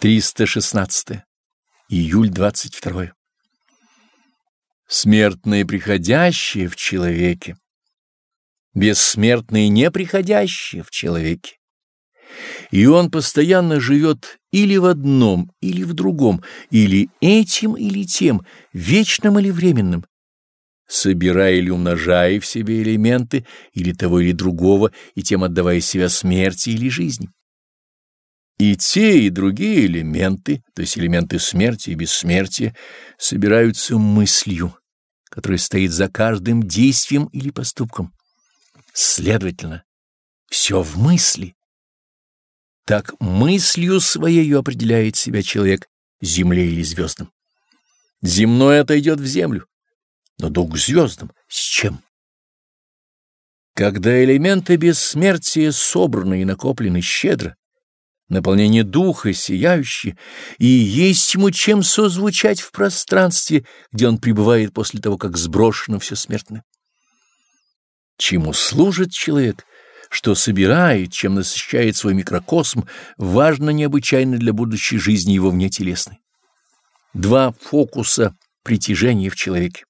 316. Июль 22. Смертное приходящее в человеке, бессмертное неприходящее в человеке. И он постоянно живет или в одном, или в другом, или этим, или тем, вечным или временным, собирая или умножая в себе элементы или того или другого, и тем отдавая себя смерти или жизни. И те, и другие элементы, то есть элементы смерти и бессмертия, собираются мыслью, которая стоит за каждым действием или поступком. Следовательно, все в мысли. Так мыслью своей определяет себя человек земле или звездам. Земное отойдет в землю, но дух к звездам с чем? Когда элементы бессмертия собраны и накоплены щедро, наполнение духа сияющее, и есть ему чем созвучать в пространстве, где он пребывает после того, как сброшено все смертное. Чему служит человек, что собирает, чем насыщает свой микрокосм, важно необычайно для будущей жизни его внетелесной. Два фокуса притяжения в человеке.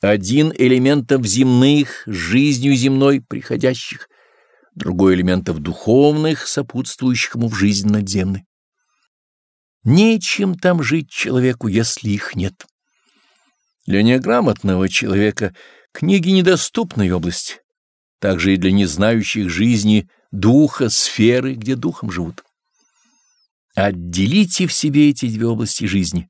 Один элементов земных, жизнью земной приходящих, другой элементов духовных, сопутствующих ему в жизнь надземной. Нечем там жить человеку, если их нет. Для неграмотного человека книги недоступной области, также и для незнающих жизни духа, сферы, где духом живут. Отделите в себе эти две области жизни.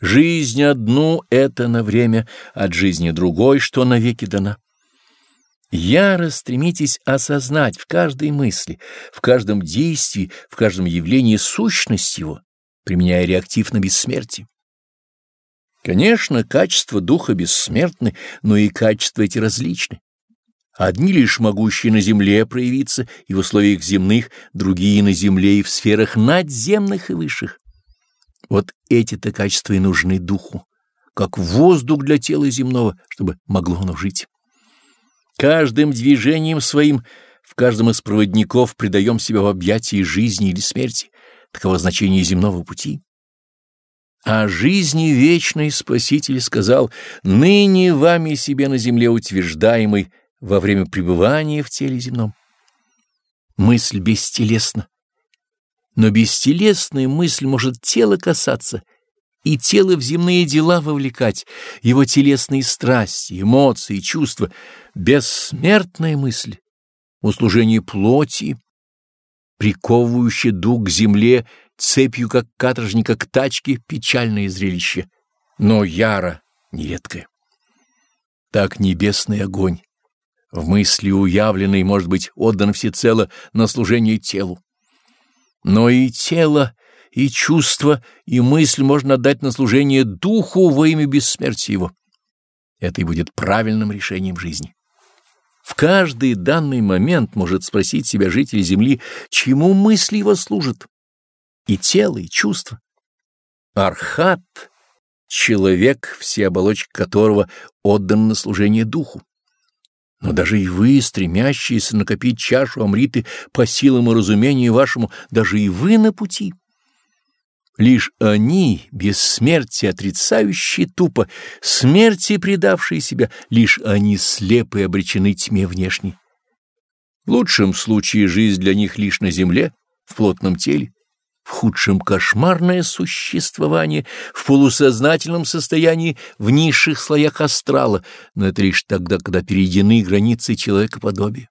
Жизнь одну — это на время, от жизни другой, что навеки дана. Яро стремитесь осознать в каждой мысли, в каждом действии, в каждом явлении сущность его, применяя реактив на бессмертие. Конечно, качества духа бессмертны, но и качества эти различны. Одни лишь могущие на земле проявиться и в условиях земных, другие на земле и в сферах надземных и высших. Вот эти-то качества и нужны духу, как воздух для тела земного, чтобы могло оно жить. Каждым движением своим в каждом из проводников предаем себя в объятии жизни или смерти. Таково значение земного пути. О жизни вечной Спаситель сказал, «Ныне вами себе на земле утверждаемый во время пребывания в теле земном». Мысль бестелесна, но бестелесная мысль может тело касаться — и тело в земные дела вовлекать, его телесные страсти, эмоции, чувства, бессмертная мысль, услужение плоти, приковывающее дух к земле цепью, как каторжника к тачке, печальное зрелище, но яро нередкое. Так небесный огонь, в мысли уявленный, может быть отдан всецело на служение телу. Но и тело и чувство, и мысль можно отдать на служение духу во имя бессмертия его. Это и будет правильным решением жизни. В каждый данный момент может спросить себя житель Земли, чему мысли его служат, и тело, и чувство. Архат — человек, все оболочки которого отдан на служение духу. Но даже и вы, стремящиеся накопить чашу Амриты по силам и разумению вашему, даже и вы на пути — Лишь они, бессмертие отрицающие тупо, смерти предавшие себя, лишь они слепы и обречены тьме внешней. В лучшем случае жизнь для них лишь на земле, в плотном теле, в худшем кошмарное существование, в полусознательном состоянии, в низших слоях астрала, но это лишь тогда, когда перейдены границы человекоподобия.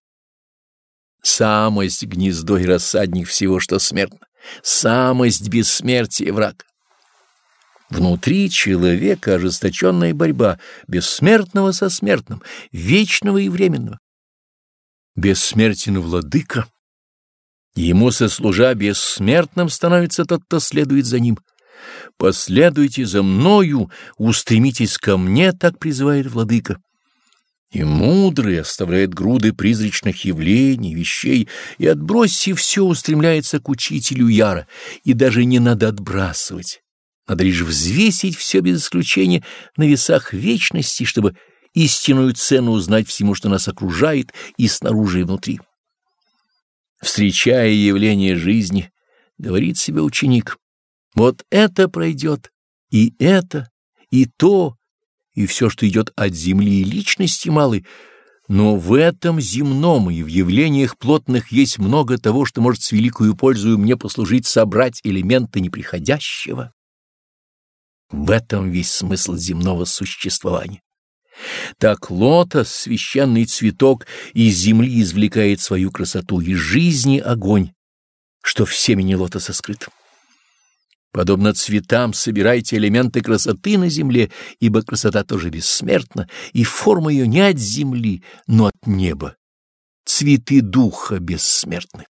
Самость — гнездо и рассадник всего, что смертно самость бессмертия враг. Внутри человека ожесточенная борьба бессмертного со смертным, вечного и временного. Бессмертен владыка. Ему сослужа бессмертным становится тот, кто следует за ним. «Последуйте за мною, устремитесь ко мне», — так призывает владыка. И мудрый оставляет груды призрачных явлений, вещей, и, отбросив все, устремляется к учителю Яра, и даже не надо отбрасывать. Надо лишь взвесить все без исключения на весах вечности, чтобы истинную цену узнать всему, что нас окружает и снаружи, и внутри. Встречая явление жизни, говорит себе ученик, вот это пройдет, и это, и то, и все, что идет от земли и личности малой, но в этом земном и в явлениях плотных есть много того, что может с великою пользою мне послужить собрать элементы неприходящего. В этом весь смысл земного существования. Так лотос, священный цветок, из земли извлекает свою красоту, из жизни огонь, что в семени лотоса скрыт. Подобно цветам собирайте элементы красоты на земле, ибо красота тоже бессмертна, и форма ее не от земли, но от неба. Цветы духа бессмертны.